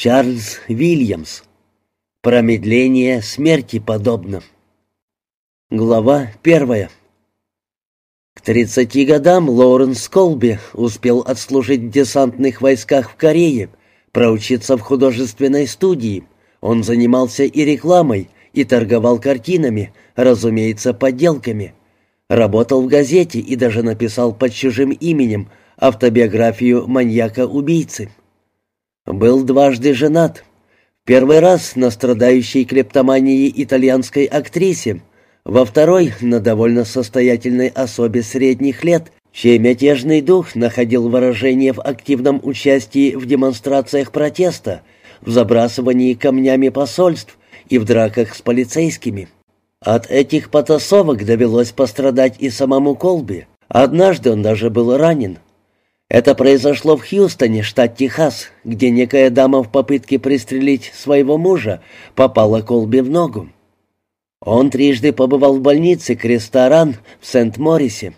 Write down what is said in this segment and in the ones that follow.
Чарльз Вильямс. Промедление смерти подобно. Глава первая. К 30 годам Лоуренс Колби успел отслужить в десантных войсках в Корее, проучиться в художественной студии. Он занимался и рекламой, и торговал картинами, разумеется, подделками. Работал в газете и даже написал под чужим именем автобиографию маньяка-убийцы. Был дважды женат. Первый раз на страдающей клептоманией итальянской актрисе, во второй — на довольно состоятельной особе средних лет, чей мятежный дух находил выражение в активном участии в демонстрациях протеста, в забрасывании камнями посольств и в драках с полицейскими. От этих потасовок довелось пострадать и самому Колби. Однажды он даже был ранен. Это произошло в Хьюстоне, штат Техас, где некая дама в попытке пристрелить своего мужа попала Колби в ногу. Он трижды побывал в больнице Креста-Ран в Сент-Морисе.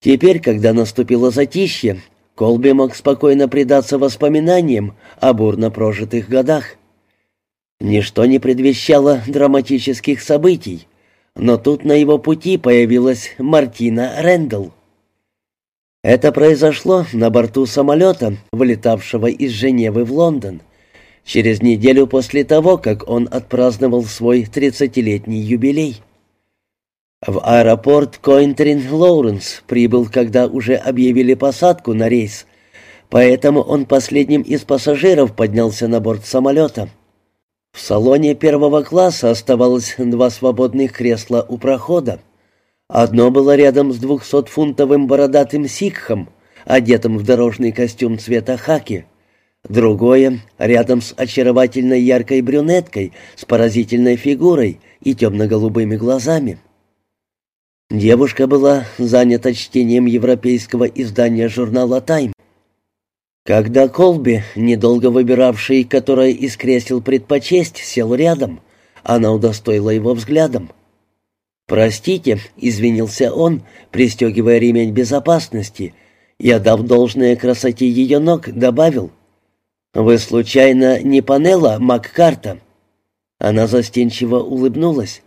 Теперь, когда наступило затишье, Колби мог спокойно предаться воспоминаниям о бурно прожитых годах. Ничто не предвещало драматических событий, но тут на его пути появилась Мартина Рэндалл. Это произошло на борту самолета, вылетавшего из Женевы в Лондон, через неделю после того, как он отпраздновал свой тридцатилетний юбилей. В аэропорт Койнтрин Лоуренс прибыл, когда уже объявили посадку на рейс, поэтому он последним из пассажиров поднялся на борт самолета. В салоне первого класса оставалось два свободных кресла у прохода. Одно было рядом с двухсотфунтовым бородатым сикхом, одетым в дорожный костюм цвета хаки. Другое — рядом с очаровательной яркой брюнеткой с поразительной фигурой и темно-голубыми глазами. Девушка была занята чтением европейского издания журнала «Тайм». Когда Колби, недолго выбиравший, которое из кресел предпочесть, сел рядом, она удостоила его взглядом — «Простите», — извинился он, пристегивая ремень безопасности, и, отдав должное красоте ее ног, добавил. «Вы, случайно, не Панелла Маккарта?» Она застенчиво улыбнулась.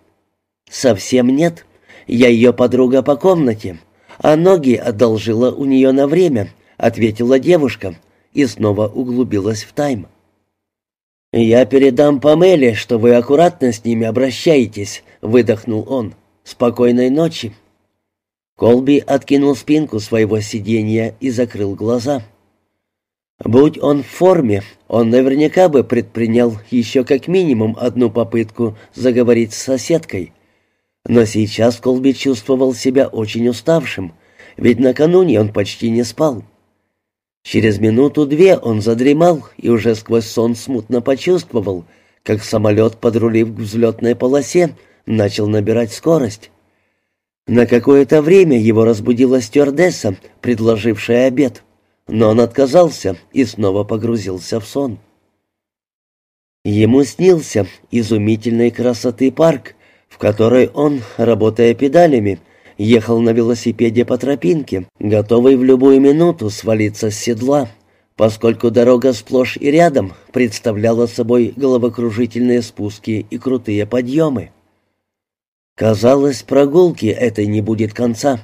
«Совсем нет. Я ее подруга по комнате, а ноги одолжила у нее на время», — ответила девушка и снова углубилась в тайм. «Я передам Памеле, что вы аккуратно с ними обращаетесь», — выдохнул он. «Спокойной ночи». Колби откинул спинку своего сиденья и закрыл глаза. Будь он в форме, он наверняка бы предпринял еще как минимум одну попытку заговорить с соседкой. Но сейчас Колби чувствовал себя очень уставшим, ведь накануне он почти не спал. Через минуту-две он задремал и уже сквозь сон смутно почувствовал, как самолет, подрулив к взлетной полосе, начал набирать скорость. На какое-то время его разбудила стюардесса, предложившая обед, но он отказался и снова погрузился в сон. Ему снился изумительной красоты парк, в который он, работая педалями, ехал на велосипеде по тропинке, готовый в любую минуту свалиться с седла, поскольку дорога сплошь и рядом представляла собой головокружительные спуски и крутые подъемы. Казалось, прогулки этой не будет конца.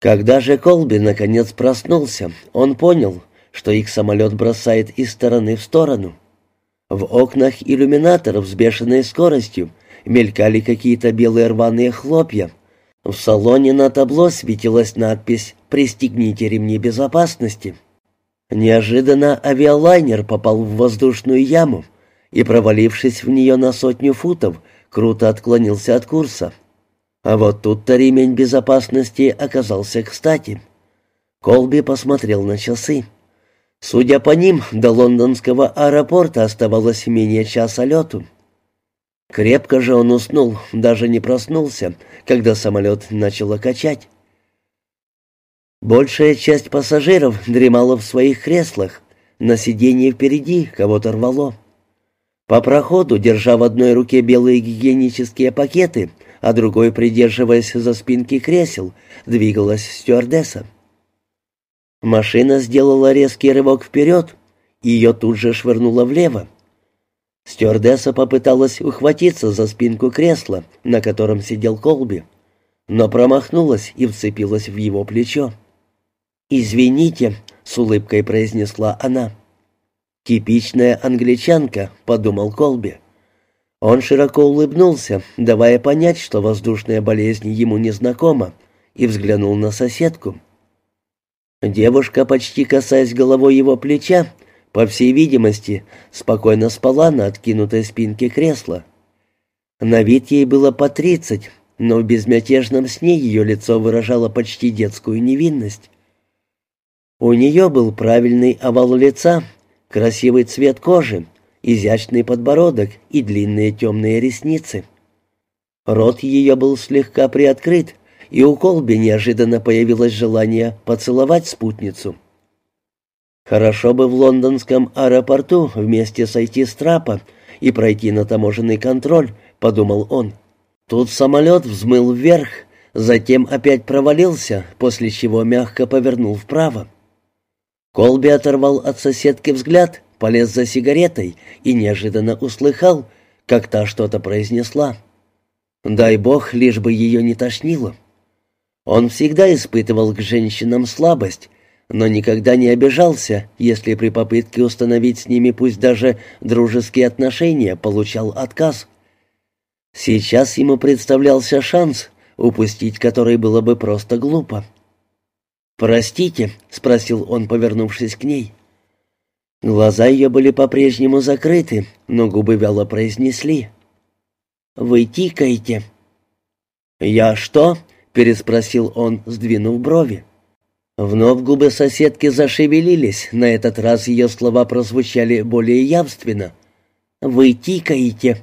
Когда же Колби наконец проснулся, он понял, что их самолет бросает из стороны в сторону. В окнах иллюминаторов с бешеной скоростью мелькали какие-то белые рваные хлопья. В салоне на табло светилась надпись «Пристегните ремни безопасности». Неожиданно авиалайнер попал в воздушную яму и, провалившись в нее на сотню футов, круто отклонился от курса. А вот тут-то ремень безопасности оказался кстати. Колби посмотрел на часы. Судя по ним, до лондонского аэропорта оставалось менее часа лету. Крепко же он уснул, даже не проснулся, когда самолет начало качать. Большая часть пассажиров дремала в своих креслах, на сиденье впереди кого-то рвало. По проходу, держа в одной руке белые гигиенические пакеты, а другой, придерживаясь за спинки кресел, двигалась стюардесса. Машина сделала резкий рывок вперед, Ее тут же швырнуло влево. Стюардесса попыталась ухватиться за спинку кресла, на котором сидел Колби, но промахнулась и вцепилась в его плечо. «Извините», — с улыбкой произнесла она. «Типичная англичанка», — подумал Колби. Он широко улыбнулся, давая понять, что воздушная болезнь ему не знакома, и взглянул на соседку. Девушка, почти касаясь головой его плеча, по всей видимости, спокойно спала на откинутой спинке кресла. На вид ей было по тридцать, но в безмятежном сне ее лицо выражало почти детскую невинность. У нее был правильный овал лица, красивый цвет кожи, изящный подбородок и длинные темные ресницы. Рот ее был слегка приоткрыт, и у Колби неожиданно появилось желание поцеловать спутницу. Хорошо бы в лондонском аэропорту вместе сойти с трапа и пройти на таможенный контроль, подумал он. Тут самолет взмыл вверх, затем опять провалился, после чего мягко повернул вправо. Колби оторвал от соседки взгляд, полез за сигаретой и неожиданно услыхал, как та что-то произнесла. Дай бог, лишь бы ее не тошнило. Он всегда испытывал к женщинам слабость, но никогда не обижался, если при попытке установить с ними пусть даже дружеские отношения получал отказ. Сейчас ему представлялся шанс, упустить который было бы просто глупо. «Простите», — спросил он, повернувшись к ней. Глаза ее были по-прежнему закрыты, но губы вяло произнесли. «Вы тикаете». «Я что?» — переспросил он, сдвинув брови. Вновь губы соседки зашевелились, на этот раз ее слова прозвучали более явственно. «Вы тикаете».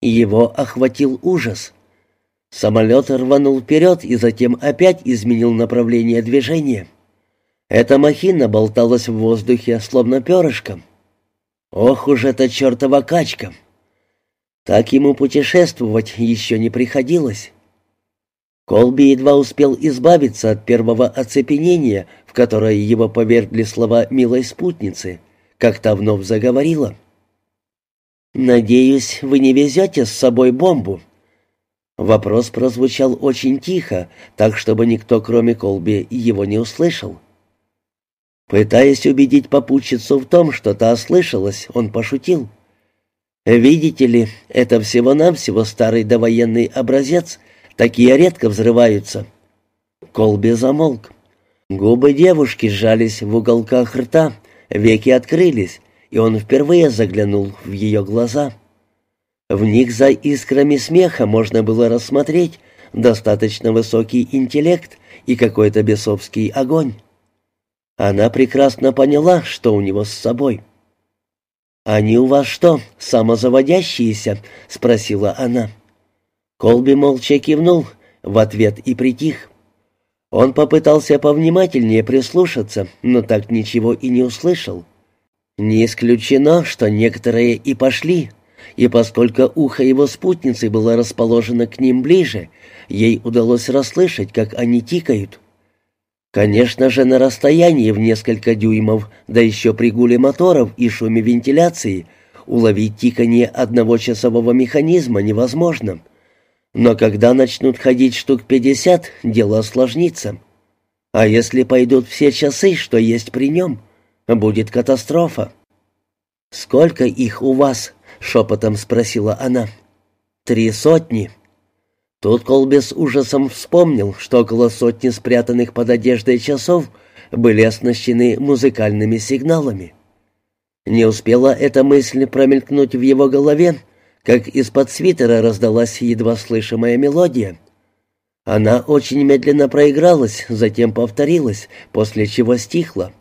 Его охватил ужас. Самолет рванул вперед и затем опять изменил направление движения. Эта махина болталась в воздухе, словно перышком. Ох уж эта чертова качка! Так ему путешествовать еще не приходилось. Колби едва успел избавиться от первого оцепенения, в которое его повергли слова милой спутницы, как та вновь заговорила. «Надеюсь, вы не везете с собой бомбу?» Вопрос прозвучал очень тихо, так чтобы никто, кроме Колби, его не услышал. Пытаясь убедить попутчицу в том, что та ослышалась, он пошутил. «Видите ли, это всего-навсего старый довоенный образец, Такие редко взрываются». Колби замолк. Губы девушки сжались в уголках рта, веки открылись, и он впервые заглянул в ее глаза. В них за искрами смеха можно было рассмотреть достаточно высокий интеллект и какой-то бесовский огонь. Она прекрасно поняла, что у него с собой. «Они у вас что, самозаводящиеся?» — спросила она. Колби молча кивнул в ответ и притих. Он попытался повнимательнее прислушаться, но так ничего и не услышал. Не исключено, что некоторые и пошли, и поскольку ухо его спутницы было расположено к ним ближе, ей удалось расслышать, как они тикают. Конечно же, на расстоянии в несколько дюймов, да еще при гуле моторов и шуме вентиляции, уловить тиканье одного часового механизма невозможно. Но когда начнут ходить штук пятьдесят, дело осложнится. А если пойдут все часы, что есть при нем, будет катастрофа. «Сколько их у вас?» — шепотом спросила она. «Три сотни». Тут Колби с ужасом вспомнил, что около сотни спрятанных под одеждой часов были оснащены музыкальными сигналами. Не успела эта мысль промелькнуть в его голове, как из-под свитера раздалась едва слышимая мелодия. Она очень медленно проигралась, затем повторилась, после чего стихла.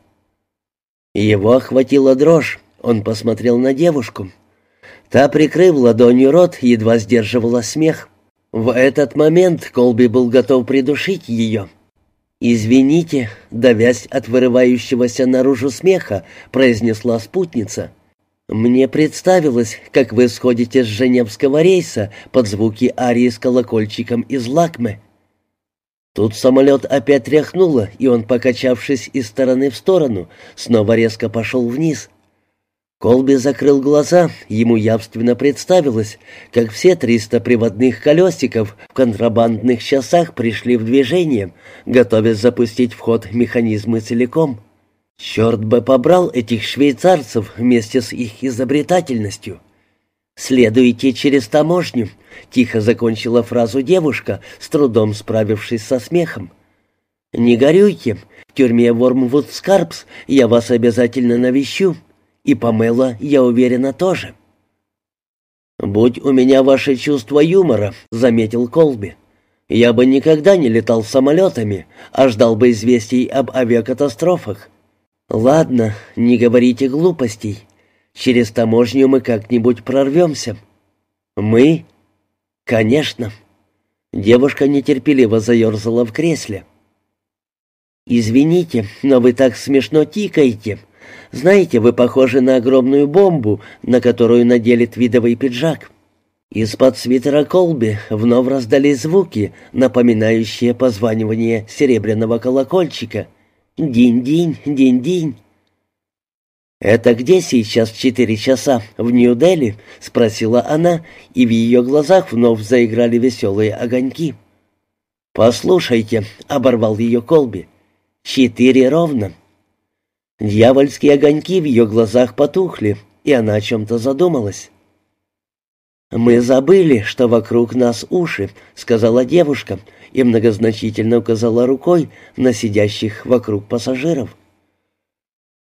Его охватила дрожь, он посмотрел на девушку. Та, прикрыв ладонью рот, едва сдерживала смех. В этот момент Колби был готов придушить ее. «Извините», — давясь от вырывающегося наружу смеха, произнесла спутница. «Мне представилось, как вы сходите с Женевского рейса под звуки арии с колокольчиком из Лакмы». Тут самолет опять тряхнуло, и он, покачавшись из стороны в сторону, снова резко пошел вниз. Колби закрыл глаза, ему явственно представилось, как все триста приводных колесиков в контрабандных часах пришли в движение, готовясь запустить в ход механизмы целиком. Черт бы побрал этих швейцарцев вместе с их изобретательностью. «Следуйте через таможню», — тихо закончила фразу девушка, с трудом справившись со смехом. «Не горюйте, в тюрьме Вормвуд Скарпс я вас обязательно навещу». И Памела, я уверена, тоже. «Будь у меня ваше чувство юмора», — заметил Колби. «Я бы никогда не летал самолетами, а ждал бы известий об авиакатастрофах». «Ладно, не говорите глупостей. Через таможню мы как-нибудь прорвемся». «Мы?» «Конечно». Девушка нетерпеливо заерзала в кресле. «Извините, но вы так смешно тикаете», знаете, вы похожи на огромную бомбу, на которую надели твидовый пиджак». Из-под свитера Колби вновь раздались звуки, напоминающие позванивание серебряного колокольчика. «Динь-динь, динь-динь». «Это где сейчас четыре часа? В Нью-Дели?» — спросила она, и в ее глазах вновь заиграли веселые огоньки. «Послушайте», — оборвал ее Колби, — «четыре ровно». Дьявольские огоньки в ее глазах потухли, и она о чем-то задумалась. «Мы забыли, что вокруг нас уши», — сказала девушка и многозначительно указала рукой на сидящих вокруг пассажиров.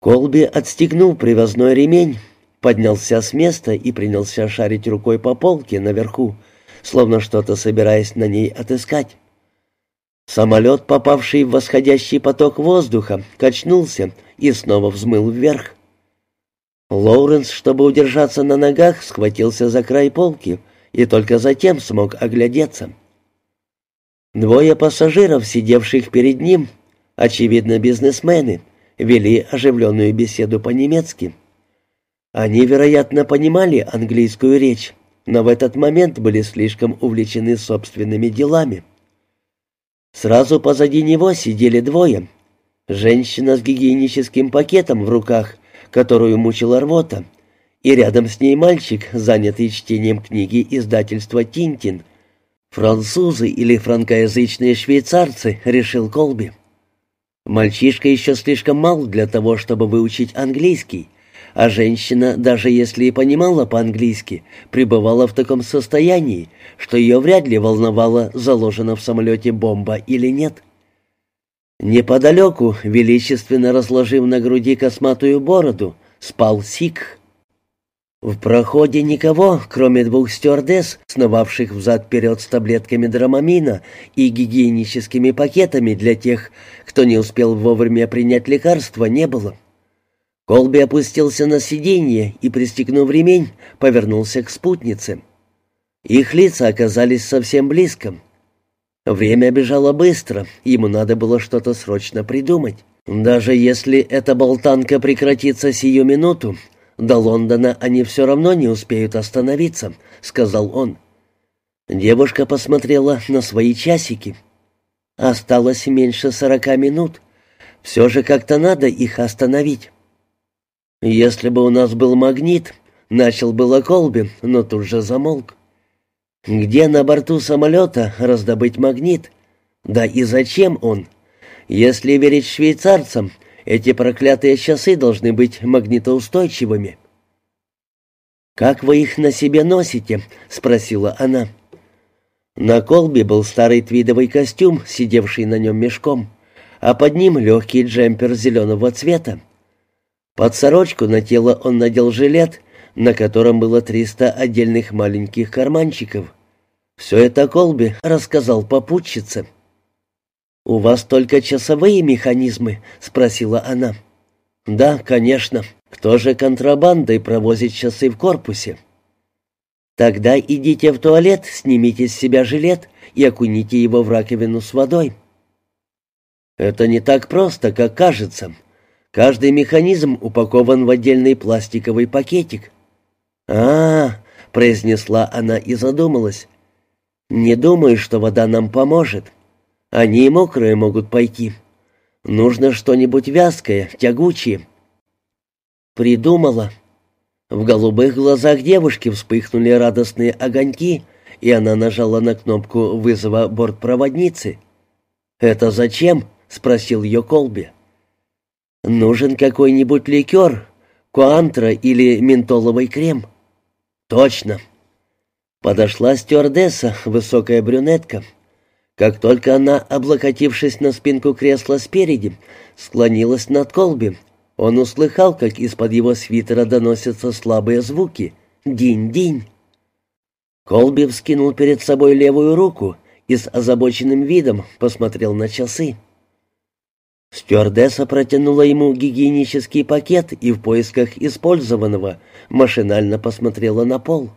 Колби отстегнул привязной ремень, поднялся с места и принялся шарить рукой по полке наверху, словно что-то собираясь на ней отыскать. Самолет, попавший в восходящий поток воздуха, качнулся и снова взмыл вверх. Лоуренс, чтобы удержаться на ногах, схватился за край полки и только затем смог оглядеться. Двое пассажиров, сидевших перед ним, очевидно бизнесмены, вели оживленную беседу по-немецки. Они, вероятно, понимали английскую речь, но в этот момент были слишком увлечены собственными делами. Сразу позади него сидели двое. Женщина с гигиеническим пакетом в руках, которую мучила рвота, и рядом с ней мальчик, занятый чтением книги издательства «Тинтин». «Французы или франкоязычные швейцарцы», — решил Колби. Мальчишка еще слишком мал для того, чтобы выучить английский, а женщина, даже если и понимала по-английски, пребывала в таком состоянии, что ее вряд ли волновало, заложена в самолете бомба или нет. Неподалеку, величественно разложив на груди косматую бороду, спал Сикх. В проходе никого, кроме двух стюардесс, сновавших взад-вперед с таблетками драмамина и гигиеническими пакетами для тех, кто не успел вовремя принять лекарство, не было. Колби опустился на сиденье и, пристегнув ремень, повернулся к спутнице. Их лица оказались совсем близко. Время бежало быстро, ему надо было что-то срочно придумать. Даже если эта болтанка прекратится сию минуту, до Лондона они все равно не успеют остановиться, сказал он. Девушка посмотрела на свои часики. Осталось меньше сорока минут. Все же как-то надо их остановить. «Если бы у нас был магнит», — начал было Колби, но тут же замолк. «Где на борту самолета раздобыть магнит? Да и зачем он? Если верить швейцарцам, эти проклятые часы должны быть магнитоустойчивыми». «Как вы их на себе носите?» — спросила она. На колбе был старый твидовый костюм, сидевший на нем мешком, а под ним легкий джемпер зеленого цвета. Под сорочку на тело он надел жилет, на котором было триста отдельных маленьких карманчиков. Все это Колби рассказал попутчице. «У вас только часовые механизмы?» — спросила она. «Да, конечно. Кто же контрабандой провозит часы в корпусе?» «Тогда идите в туалет, снимите с себя жилет и окуните его в раковину с водой». «Это не так просто, как кажется. Каждый механизм упакован в отдельный пластиковый пакетик. а, -а, -а произнесла она и задумалась. «Не думаю, что вода нам поможет. Они и мокрые могут пойти. Нужно что-нибудь вязкое, тягучее. Придумала. В голубых глазах девушки вспыхнули радостные огоньки, и она нажала на кнопку вызова бортпроводницы. «Это зачем?» — спросил ее Колби. «Нужен какой-нибудь ликер, куантра или ментоловый крем». «Точно». Подошла стюардесса, высокая брюнетка. Как только она, облокотившись на спинку кресла спереди, склонилась над Колби, он услыхал, как из-под его свитера доносятся слабые звуки. «Динь-динь!» Колби вскинул перед собой левую руку и с озабоченным видом посмотрел на часы. Стюардесса протянула ему гигиенический пакет и в поисках использованного машинально посмотрела на пол.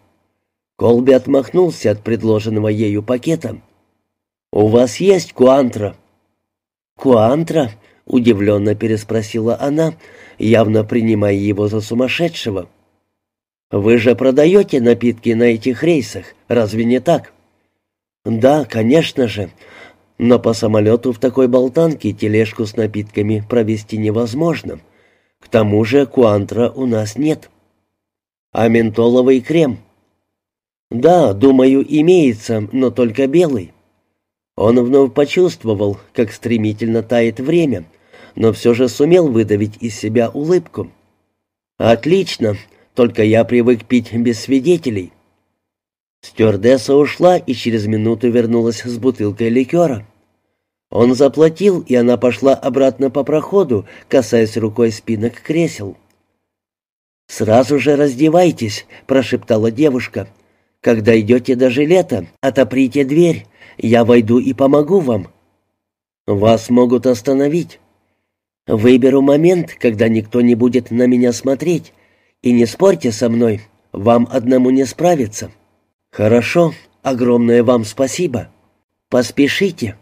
Колби отмахнулся от предложенного ею пакета. «У вас есть куантра?» «Куантра?» — удивленно переспросила она, явно принимая его за сумасшедшего. «Вы же продаете напитки на этих рейсах, разве не так?» «Да, конечно же. Но по самолету в такой болтанке тележку с напитками провести невозможно. К тому же куантра у нас нет». «А ментоловый крем?» «Да, думаю, имеется, но только белый». Он вновь почувствовал, как стремительно тает время, но все же сумел выдавить из себя улыбку. «Отлично, только я привык пить без свидетелей». Стюардесса ушла и через минуту вернулась с бутылкой ликера. Он заплатил, и она пошла обратно по проходу, касаясь рукой спинок кресел. «Сразу же раздевайтесь», — прошептала девушка. «Когда идете до жилета, отоприте дверь, я войду и помогу вам. Вас могут остановить. Выберу момент, когда никто не будет на меня смотреть. И не спорьте со мной, вам одному не справиться. Хорошо, огромное вам спасибо. Поспешите.